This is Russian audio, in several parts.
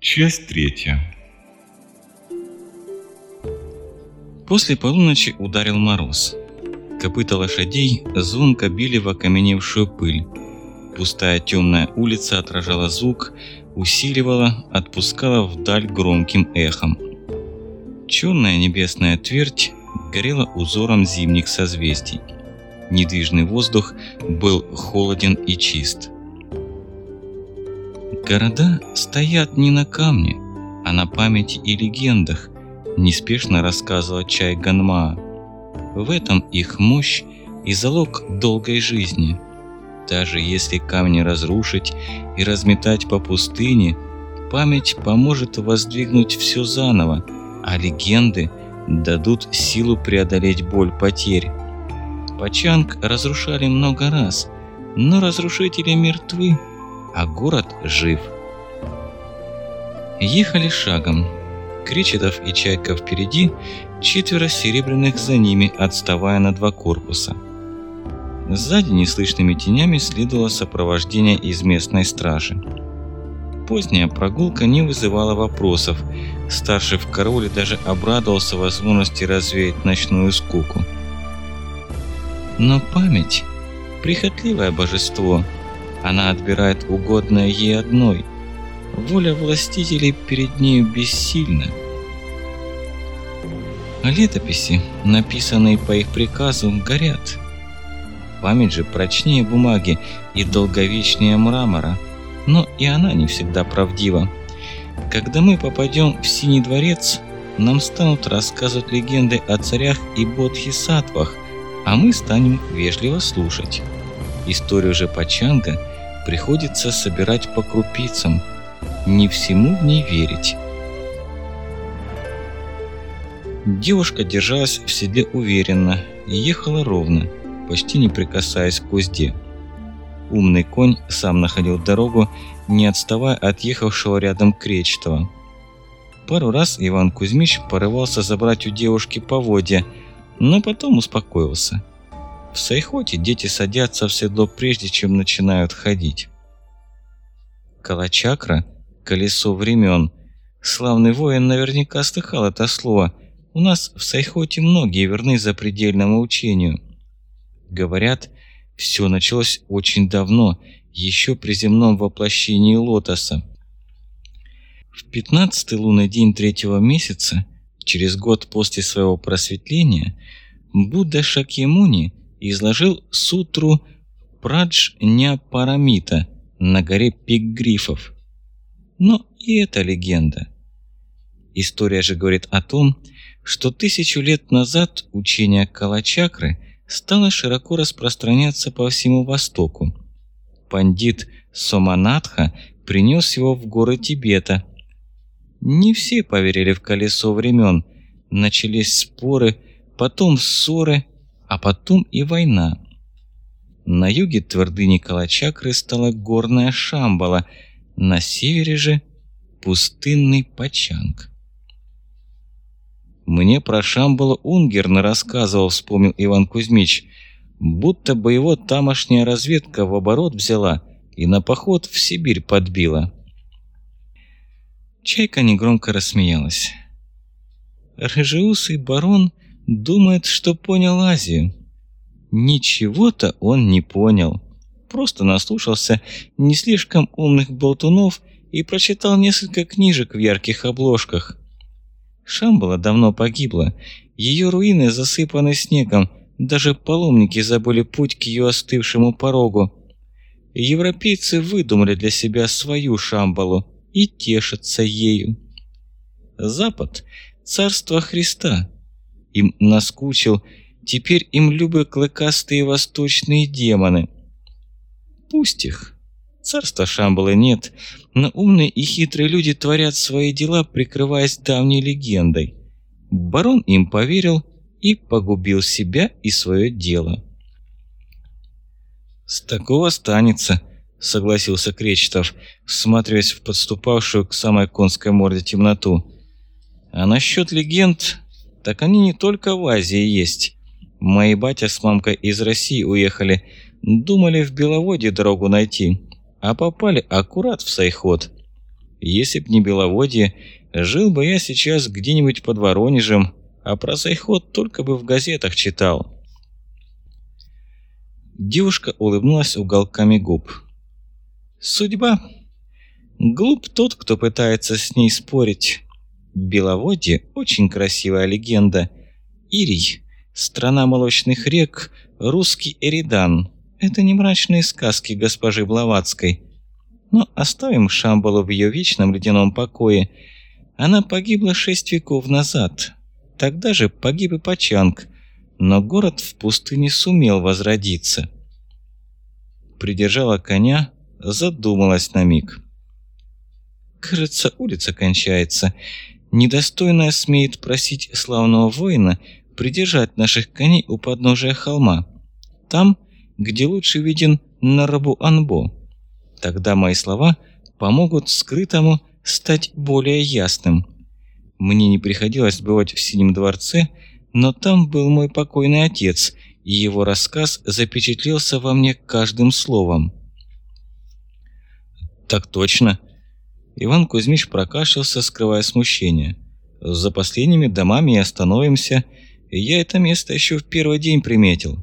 Часть третья. После полуночи ударил мороз. Копыта лошадей звонко били в окаменевшую пыль. Пустая темная улица отражала звук, усиливала, отпускала вдаль громким эхом. Черная небесная твердь горела узором зимних созвездий. Недвижный воздух был холоден и чист. Города стоят не на камне, а на памяти и легендах, неспешно рассказывала Чай Ганма. В этом их мощь и залог долгой жизни. Даже если камни разрушить и разметать по пустыне, память поможет воздвигнуть все заново, а легенды дадут силу преодолеть боль потерь. Пачанг разрушали много раз, но разрушители мертвы, а город жив. Ехали шагом. Кречетов и Чайка впереди, четверо серебряных за ними, отставая на два корпуса. Сзади неслышными тенями следовало сопровождение из местной стражи. Поздняя прогулка не вызывала вопросов. Старший в короле даже обрадовался возможности развеять ночную скуку. Но память – прихотливое божество. Она отбирает угодное ей одной. Воля властителей перед нею бессильна. А летописи, написанные по их приказу, горят. Память же прочнее бумаги и долговечнее мрамора – но и она не всегда правдива. Когда мы попадем в Синий дворец, нам станут рассказывать легенды о царях и бодхисаттвах, а мы станем вежливо слушать. Историю же Пачанга приходится собирать по крупицам, не всему в ней верить. Девушка держалась в седле уверенно и ехала ровно, почти не прикасаясь к узде. Умный конь сам находил дорогу, не отставая от ехавшего рядом Кречетова. Пару раз Иван Кузьмич порывался забрать у девушки поводья, но потом успокоился. В Сайхоте дети садятся в седло прежде, чем начинают ходить. Калачакра – колесо времен. Славный воин наверняка слыхал это слово. У нас в Сайхоте многие верны запредельному учению. Говорят, все началось очень давно, еще при земном воплощении лотоса. В пятнадцатый лунный день третьего месяца, через год после своего просветления, Будда Шакьямуни изложил сутру Прадж Парамита на горе Пик Грифов. Но и это легенда. История же говорит о том, что тысячу лет назад учение Калачакры – стало широко распространяться по всему Востоку. Пандит Соманатха принес его в горы Тибета. Не все поверили в колесо времен. Начались споры, потом ссоры, а потом и война. На юге твердыни Калачакры стала горная Шамбала, на севере же пустынный Пачанг. «Мне про Шамбала Унгерна рассказывал», — вспомнил Иван Кузьмич. «Будто бы его тамошняя разведка в оборот взяла и на поход в Сибирь подбила». Чайка негромко рассмеялась. Рыжеусый барон думает, что понял Азию. Ничего-то он не понял. Просто наслушался не слишком умных болтунов и прочитал несколько книжек в ярких обложках. Шамбала давно погибла. Ее руины засыпаны снегом, даже паломники забыли путь к ее остывшему порогу. Европейцы выдумали для себя свою Шамбалу и тешатся ею. Запад – царство Христа. Им наскучил, теперь им любы клыкастые восточные демоны. Пусть их. Царства Шамбалы нет, но умные и хитрые люди творят свои дела, прикрываясь давней легендой. Барон им поверил и погубил себя и свое дело. «С такого станется», — согласился Кречетов, всматриваясь в подступавшую к самой конской морде темноту. «А насчет легенд, так они не только в Азии есть. Мои батя с мамкой из России уехали, думали в Беловодье дорогу найти» а попали аккурат в Сайход. Если б не Беловодье, жил бы я сейчас где-нибудь под Воронежем, а про Сайход только бы в газетах читал. Девушка улыбнулась уголками губ. Судьба. Глуп тот, кто пытается с ней спорить. Беловодье – очень красивая легенда. Ирий – страна молочных рек, русский Эридан. Это не мрачные сказки госпожи Блаватской. Но оставим Шамбалу в ее вечном ледяном покое. Она погибла шесть веков назад. Тогда же погиб и Пачанг, но город в пустыне сумел возродиться. Придержала коня, задумалась на миг. Кажется, улица кончается. Недостойная смеет просить славного воина придержать наших коней у подножия холма. Там, где лучше виден Нарабу-Анбо. Тогда мои слова помогут скрытому стать более ясным. Мне не приходилось бывать в Синем дворце, но там был мой покойный отец, и его рассказ запечатлелся во мне каждым словом. «Так точно». Иван Кузьмич прокашлялся, скрывая смущение. «За последними домами и остановимся. Я это место еще в первый день приметил».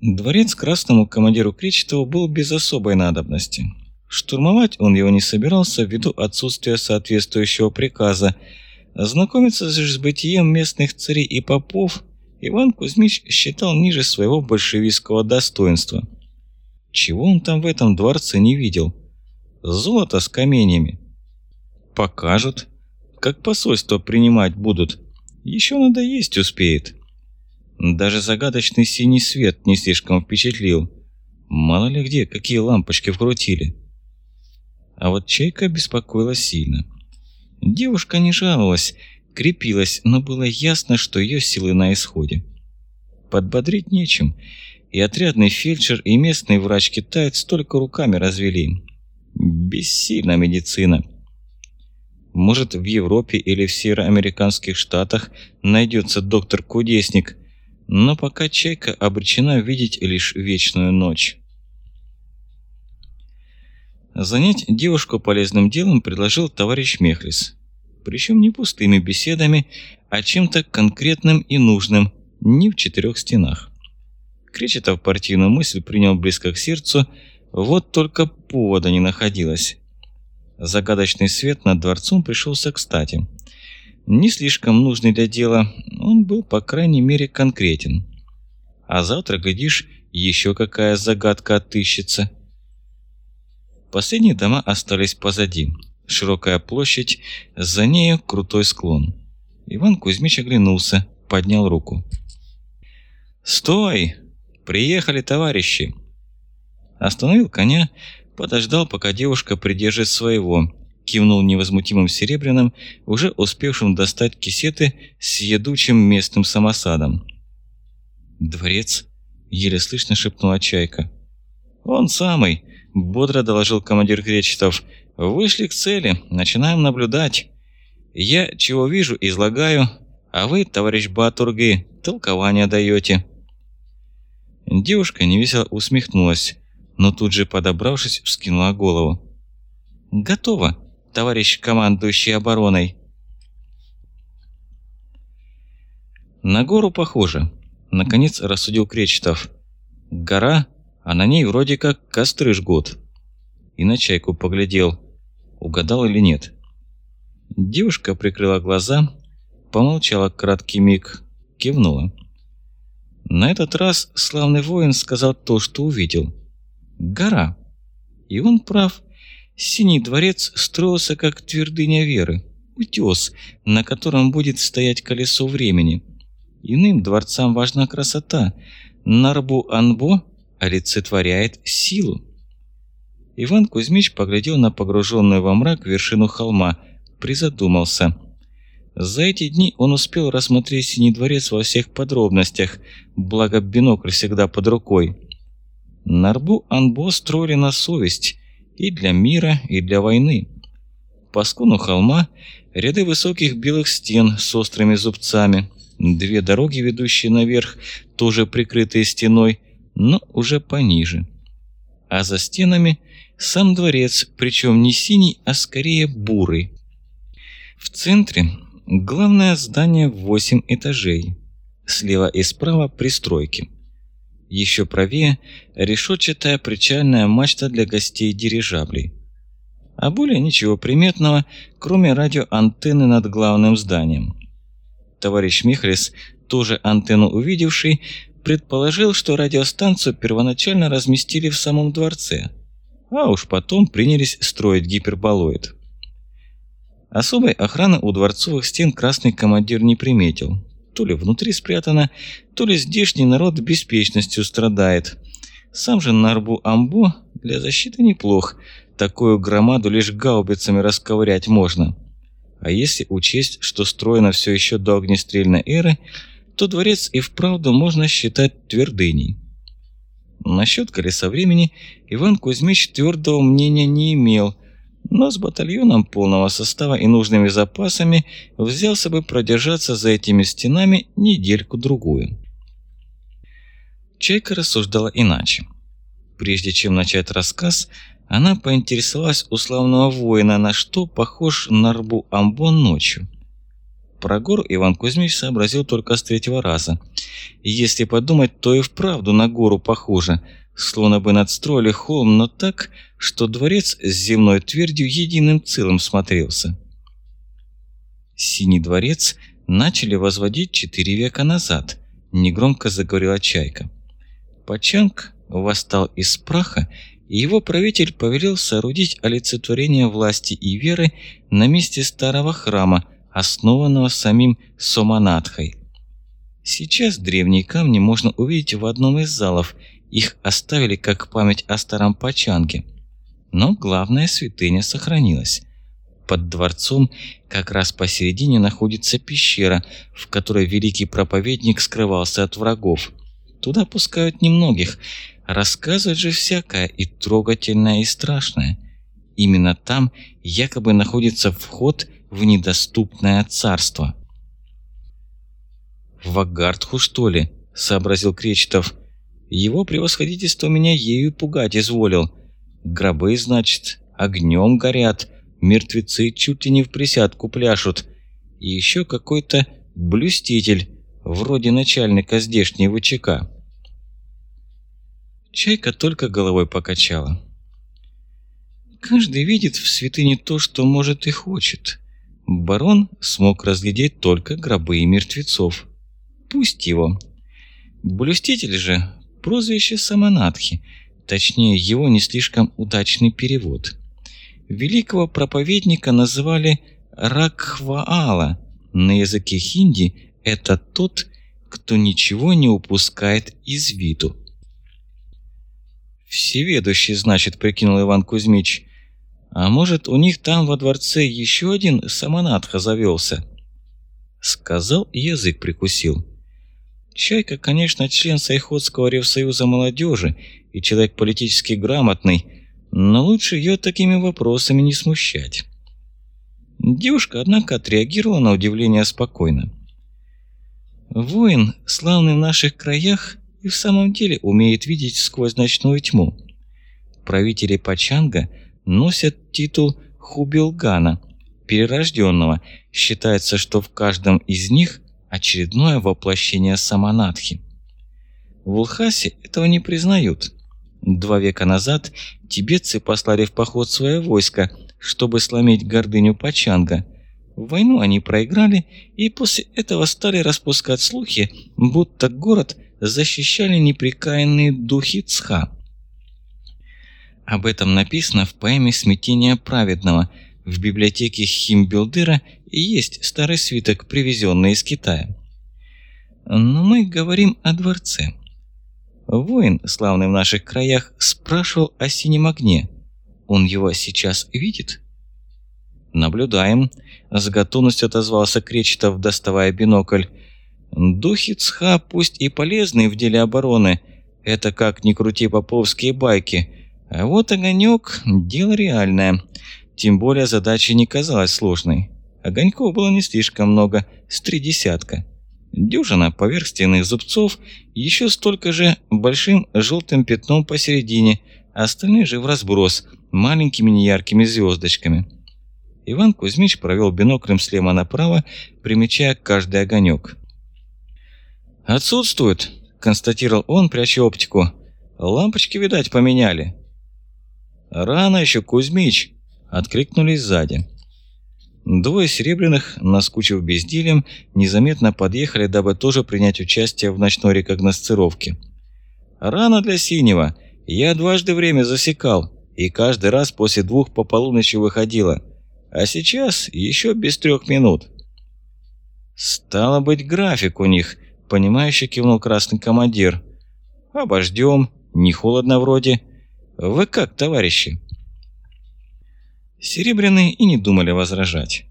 Дворец красному командиру Кречетову был без особой надобности. Штурмовать он его не собирался ввиду отсутствия соответствующего приказа. Знакомиться с бытием местных царей и попов Иван Кузьмич считал ниже своего большевистского достоинства – чего он там в этом дворце не видел? Золото с каменями. Покажут. Как посольство принимать будут. Еще надо есть успеет. Даже загадочный синий свет не слишком впечатлил. Мало ли где, какие лампочки вкрутили. А вот Чайка беспокоила сильно. Девушка не жаловалась, крепилась, но было ясно, что ее силы на исходе. Подбодрить нечем и отрядный фельдшер, и местный врач-китаец только руками развели. Бессильна медицина. Может, в Европе или в североамериканских штатах найдется доктор-кудесник, но пока Чайка обречена видеть лишь вечную ночь. Занять девушку полезным делом предложил товарищ Мехлис. Причем не пустыми беседами, а чем-то конкретным и нужным, не в четырех стенах. Кречетов партийную мысль принял близко к сердцу, вот только повода не находилось. Загадочный свет над дворцом пришелся кстати. Не слишком нужный для дела, он был, по крайней мере, конкретен. А завтра, глядишь, еще какая загадка отыщется. Последние дома остались позади. Широкая площадь, за нею крутой склон. Иван Кузьмич оглянулся, поднял руку. «Стой!» «Приехали, товарищи!» Остановил коня, подождал, пока девушка придержит своего, кивнул невозмутимым серебряным, уже успевшим достать кисеты с едучим местным самосадом. «Дворец?» — еле слышно шепнула Чайка. «Он самый!» — бодро доложил командир Кречетов. «Вышли к цели, начинаем наблюдать. Я чего вижу, излагаю, а вы, товарищ Батурги, толкования даете». Девушка невесело усмехнулась, но тут же, подобравшись, вскинула голову. «Готово, товарищ командующий обороной!» «На гору похоже», — наконец рассудил Кречетов. «Гора, а на ней вроде как костры жгут». И на чайку поглядел, угадал или нет. Девушка прикрыла глаза, помолчала краткий миг, кивнула. На этот раз славный воин сказал то, что увидел. Гора. И он прав. Синий дворец строился как твердыня веры. Утес, на котором будет стоять колесо времени. Иным дворцам важна красота. Нарбу-Анбо олицетворяет силу. Иван Кузьмич поглядел на погруженную во мрак вершину холма, призадумался – за эти дни он успел рассмотреть Синий дворец во всех подробностях, благо бинокль всегда под рукой. Нарбу-Анбо строили на совесть и для мира, и для войны. По склону холма ряды высоких белых стен с острыми зубцами, две дороги, ведущие наверх, тоже прикрытые стеной, но уже пониже. А за стенами сам дворец, причем не синий, а скорее бурый. В центре главное здание в 8 этажей. Слева и справа пристройки. Еще правее решетчатая причальная мачта для гостей дирижаблей. А более ничего приметного, кроме радиоантенны над главным зданием. Товарищ Михрис, тоже антенну увидевший, предположил, что радиостанцию первоначально разместили в самом дворце, а уж потом принялись строить гиперболоид. Особой охраны у дворцовых стен красный командир не приметил. То ли внутри спрятано, то ли здешний народ беспечностью страдает. Сам же Нарбу-Амбо для защиты неплох, такую громаду лишь гаубицами расковырять можно. А если учесть, что строено все еще до огнестрельной эры, то дворец и вправду можно считать твердыней. Насчет колеса времени Иван Кузьмич твердого мнения не имел, но с батальоном полного состава и нужными запасами взялся бы продержаться за этими стенами недельку-другую. Чайка рассуждала иначе. Прежде чем начать рассказ, она поинтересовалась у славного воина, на что похож Нарбу Амбон ночью. Про гору Иван Кузьмич сообразил только с третьего раза. Если подумать, то и вправду на гору похоже, словно бы надстроили холм, но так, что дворец с земной твердью единым целым смотрелся. Синий дворец начали возводить четыре века назад, негромко заговорила Чайка. Пачанг восстал из праха, и его правитель повелел соорудить олицетворение власти и веры на месте старого храма, основанного самим Соманатхой. Сейчас древние камни можно увидеть в одном из залов, их оставили как память о старом Пачанге. Но главная святыня сохранилась. Под дворцом как раз посередине находится пещера, в которой великий проповедник скрывался от врагов. Туда пускают немногих, рассказывают же всякое и трогательное, и страшное. Именно там якобы находится вход в недоступное царство. «В Агартху, что ли?» – сообразил Кречетов. «Его превосходительство меня ею пугать изволил. Гробы, значит, огнем горят, мертвецы чуть ли не в присядку пляшут. И еще какой-то блюститель, вроде начальника здешней ВЧК». Чайка только головой покачала. Каждый видит в святыне то, что может и хочет. Барон смог разглядеть только гробы и мертвецов. Пусть его. Блюститель же – прозвище Саманатхи, точнее его не слишком удачный перевод. Великого проповедника называли Ракхваала, на языке хинди это тот, кто ничего не упускает из виду. «Всеведущий, значит», – прикинул Иван Кузьмич. А может, у них там во дворце еще один самонатха завелся? Сказал и язык прикусил. Чайка, конечно, член Сайходского ревсоюза молодежи и человек политически грамотный, но лучше ее такими вопросами не смущать. Девушка, однако, отреагировала на удивление спокойно. Воин, славный в наших краях, и в самом деле умеет видеть сквозь ночную тьму. Правители Пачанга – носят титул Хубилгана, перерожденного. Считается, что в каждом из них очередное воплощение Саманатхи. В Улхасе этого не признают. Два века назад тибетцы послали в поход свое войско, чтобы сломить гордыню Пачанга. В войну они проиграли и после этого стали распускать слухи, будто город защищали непрекаянные духи Цха. Об этом написано в поэме «Смятение праведного». В библиотеке Химбилдыра есть старый свиток, привезенный из Китая. Но мы говорим о дворце. Воин, славный в наших краях, спрашивал о синем огне. Он его сейчас видит? Наблюдаем. С готовностью отозвался Кречетов, доставая бинокль. Духи цха пусть и полезны в деле обороны. Это как ни крути поповские байки – а вот огонек – дело реальное. Тем более задача не казалась сложной. Огоньков было не слишком много, с три десятка. Дюжина поверх стенных зубцов, еще столько же большим желтым пятном посередине, остальные же в разброс, маленькими неяркими звездочками. Иван Кузьмич провел биноклем слева направо, примечая каждый огонек. «Отсутствует», – констатировал он, пряча оптику. «Лампочки, видать, поменяли». «Рано еще, Кузьмич!» – откликнулись сзади. Двое серебряных, наскучив бездельем, незаметно подъехали, дабы тоже принять участие в ночной рекогносцировке. «Рано для синего. Я дважды время засекал, и каждый раз после двух по полуночи выходила. А сейчас еще без трех минут». «Стало быть, график у них», — понимающе кивнул красный командир. «Обождем, не холодно вроде. Вы как, товарищи?» Серебряные и не думали возражать.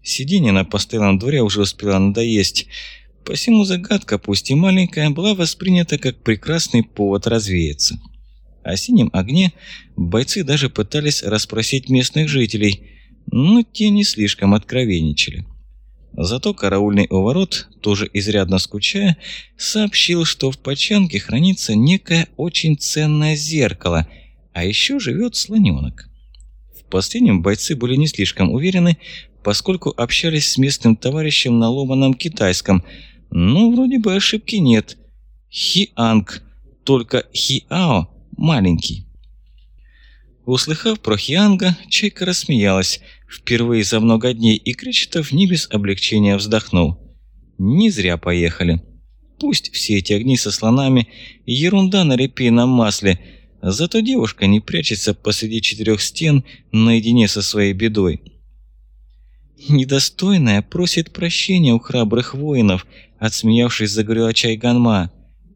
Сидение на постоянном дворе уже успело надоесть, посему загадка, пусть и маленькая, была воспринята как прекрасный повод развеяться. О синем огне бойцы даже пытались расспросить местных жителей, но те не слишком откровенничали. Зато караульный у ворот, тоже изрядно скучая, сообщил, что в Почанке хранится некое очень ценное зеркало, а еще живет слоненок последнем бойцы были не слишком уверены, поскольку общались с местным товарищем на ломаном китайском. Ну, вроде бы ошибки нет. Хианг, только Хиао маленький. Услыхав про Хианга, Чайка рассмеялась впервые за много дней, и Кречетов не без облегчения вздохнул. Не зря поехали. Пусть все эти огни со слонами – ерунда на репейном масле – Зато девушка не прячется посреди четырех стен наедине со своей бедой. «Недостойная просит прощения у храбрых воинов», — отсмеявшись, заговорила Чайганма.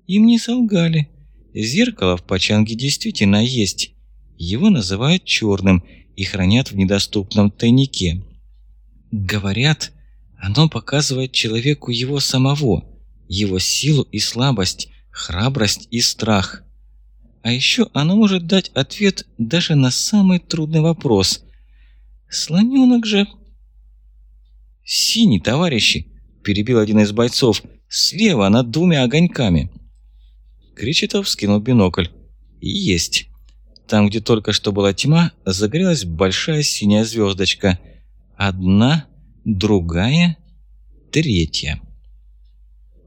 «Им не солгали. Зеркало в Пачанге действительно есть. Его называют черным и хранят в недоступном тайнике. Говорят, оно показывает человеку его самого, его силу и слабость, храбрость и страх. А еще оно может дать ответ даже на самый трудный вопрос. Слоненок же... «Синий, товарищи!» – перебил один из бойцов. «Слева, над двумя огоньками!» Кричетов скинул бинокль. «Есть!» Там, где только что была тьма, загорелась большая синяя звездочка. Одна, другая, третья.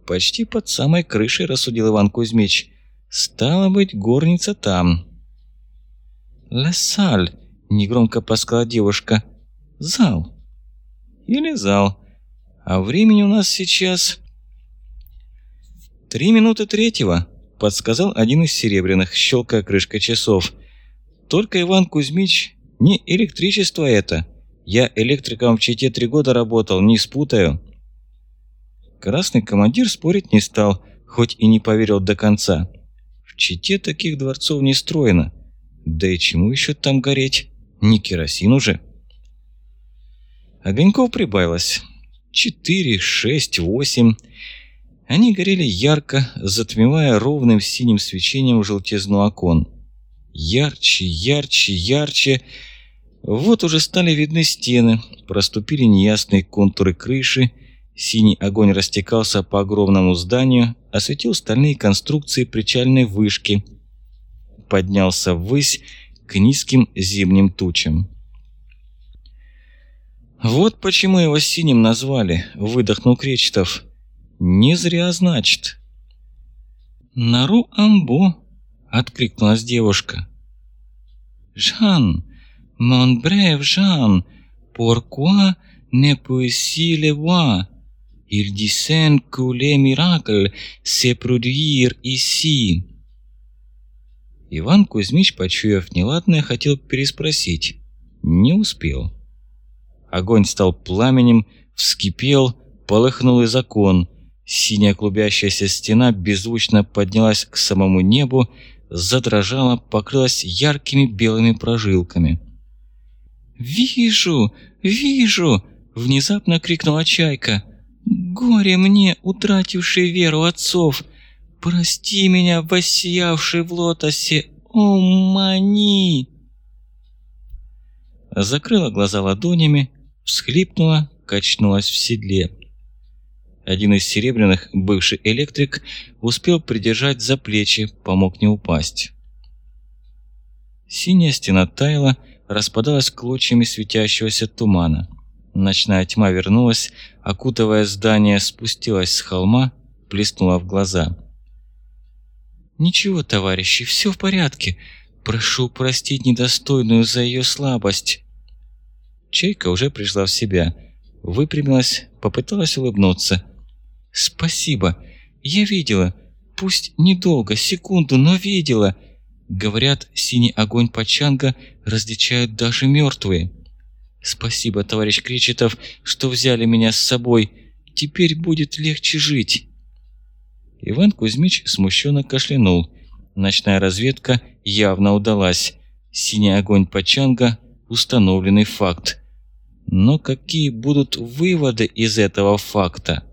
Почти под самой крышей рассудил Иван Кузьмич. Стало быть, горница там. «Лесаль», — негромко подсказала девушка. «Зал». «Или зал. А времени у нас сейчас...» «Три минуты третьего», — подсказал один из серебряных, щелкая крышкой часов. «Только, Иван Кузьмич, не электричество это. Я электриком в Чите три года работал, не спутаю». Красный командир спорить не стал, хоть и не поверил до конца. Чите таких дворцов не строено. Да и чему еще там гореть? Не керосин уже. Огоньков прибавилось. Четыре, шесть, восемь. Они горели ярко, затмевая ровным синим свечением желтизну окон. Ярче, ярче, ярче. Вот уже стали видны стены, проступили неясные контуры крыши, Синий огонь растекался по огромному зданию, осветил стальные конструкции причальной вышки, поднялся ввысь к низким зимним тучам. «Вот почему его синим назвали», — выдохнул Кречетов. «Не зря, значит». «Нару Амбо», — откликнулась девушка. «Жан, мон брев Жан, pourquoi ne puis-il le voir?» Il discerne que les miracles se produire ici. Иван Кузьмич, почуяв неладное, хотел переспросить. Не успел. Огонь стал пламенем, вскипел, полыхнул из окон. Синяя клубящаяся стена беззвучно поднялась к самому небу, задрожала, покрылась яркими белыми прожилками. «Вижу! Вижу!» — внезапно крикнула Чайка. Горе мне, утративший веру отцов! Прости меня, воссиявший в лотосе! О, мани!» Закрыла глаза ладонями, всхлипнула, качнулась в седле. Один из серебряных, бывший электрик, успел придержать за плечи, помог не упасть. Синяя стена таяла, распадалась клочьями светящегося тумана. Ночная тьма вернулась, окутывая здание, спустилась с холма, плеснула в глаза. «Ничего, товарищи, все в порядке. Прошу простить недостойную за ее слабость». Чайка уже пришла в себя, выпрямилась, попыталась улыбнуться. «Спасибо. Я видела. Пусть недолго, секунду, но видела. Говорят, синий огонь Пачанга различают даже мертвые. Спасибо, товарищ Кречетов, что взяли меня с собой. Теперь будет легче жить». Иван Кузьмич смущенно кашлянул. Ночная разведка явно удалась. Синий огонь Пачанга – установленный факт. Но какие будут выводы из этого факта?